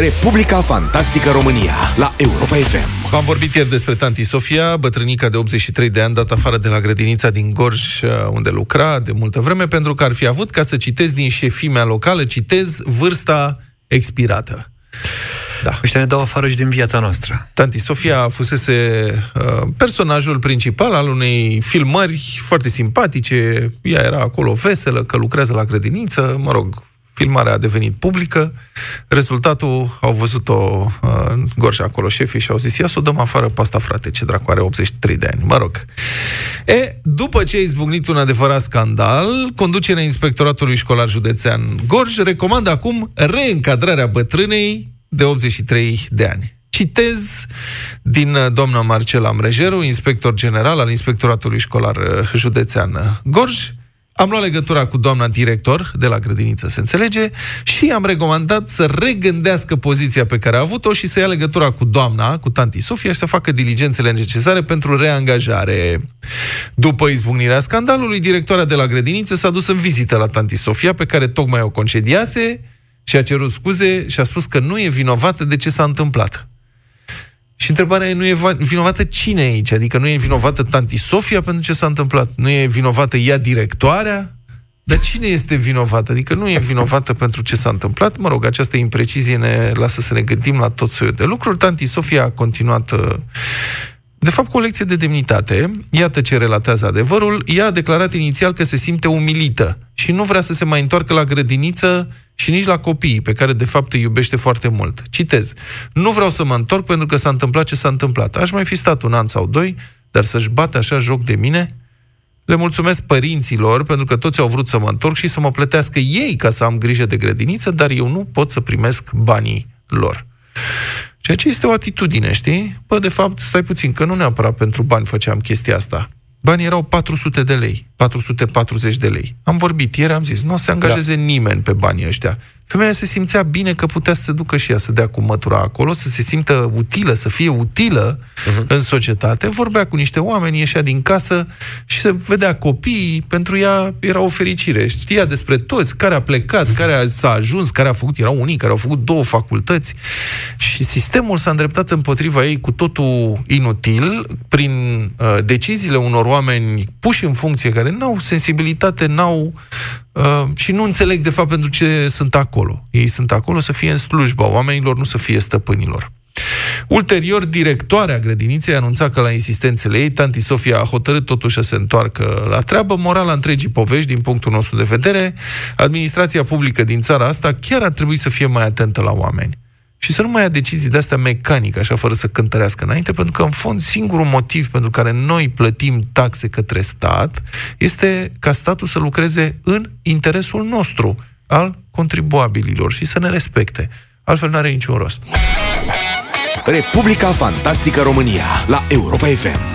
Republica Fantastică România la Europa FM. Am vorbit ieri despre tanti Sofia, bătrânica de 83 de ani, dat afară de la grădinița din Gorj, uh, unde lucra de multă vreme, pentru că ar fi avut, ca să citez din șefimea locală, citez vârsta expirată. Da. Ăștia ne dau afară și din viața noastră. Tanti Sofia fusese uh, personajul principal al unei filmări foarte simpatice. Ea era acolo veselă, că lucrează la grădiniță, mă rog, filmarea a devenit publică, rezultatul au văzut-o uh, Gorja acolo șefii și au zis, ia să o dăm afară pe asta, frate, ce dracu are 83 de ani, mă rog. E, după ce a izbucnit un adevărat scandal, conducerea Inspectoratului Școlar Județean Gorj recomandă acum reîncadrarea bătrânei de 83 de ani. Citez din uh, doamna Marcela Mrejeru, inspector general al Inspectoratului Școlar uh, Județean Gorj, am luat legătura cu doamna director de la grădiniță, se înțelege, și am recomandat să regândească poziția pe care a avut-o și să ia legătura cu doamna, cu tanti Sofia și să facă diligențele necesare pentru reangajare. După izbucnirea scandalului, directoarea de la grădiniță s-a dus în vizită la tanti Sofia, pe care tocmai o concediase, și a cerut scuze și a spus că nu e vinovată de ce s-a întâmplat. Și întrebarea e, nu e vinovată cine aici? Adică nu e vinovată tanti Sofia pentru ce s-a întâmplat? Nu e vinovată ea directoarea? Dar cine este vinovată? Adică nu e vinovată pentru ce s-a întâmplat? Mă rog, această imprecizie ne lasă să ne gândim la tot soiul de lucruri. Tanti Sofia a continuat uh, de fapt, cu o lecție de demnitate, iată ce relatează adevărul, ea a declarat inițial că se simte umilită și nu vrea să se mai întoarcă la grădiniță și nici la copiii, pe care de fapt îi iubește foarte mult. Citez. Nu vreau să mă întorc pentru că s-a întâmplat ce s-a întâmplat. Aș mai fi stat un an sau doi, dar să-și bate așa joc de mine? Le mulțumesc părinților pentru că toți au vrut să mă întorc și să mă plătească ei ca să am grijă de grădiniță, dar eu nu pot să primesc banii lor. Ceea ce este o atitudine, știi? Bă, de fapt, stai puțin, că nu neapărat pentru bani făceam chestia asta. Banii erau 400 de lei, 440 de lei. Am vorbit ieri, am zis, nu o să angajeze da. nimeni pe banii ăștia. Femeia se simțea bine că putea să se ducă și ea să dea cu mătura acolo, să se simtă utilă, să fie utilă uh-huh. în societate. Vorbea cu niște oameni, ieșea din casă și se vedea copiii. Pentru ea era o fericire. Știa despre toți, care a plecat, care s-a ajuns, care a făcut. Erau unii care au făcut două facultăți. Și sistemul s-a îndreptat împotriva ei cu totul inutil, prin uh, deciziile unor oameni puși în funcție, care n-au sensibilitate, n-au Uh, și nu înțeleg, de fapt, pentru ce sunt acolo. Ei sunt acolo să fie în slujba oamenilor, nu să fie stăpânilor. Ulterior, directoarea grădiniței anunța că la insistențele ei, tanti Sofia a hotărât totuși să se întoarcă la treabă. Morala întregii povești, din punctul nostru de vedere, administrația publică din țara asta chiar ar trebui să fie mai atentă la oameni și să nu mai ia decizii de-astea mecanice, așa, fără să cântărească înainte, pentru că, în fond, singurul motiv pentru care noi plătim taxe către stat este ca statul să lucreze în interesul nostru, al contribuabililor și să ne respecte. Altfel n-are niciun rost. Republica Fantastică România la Europa FM.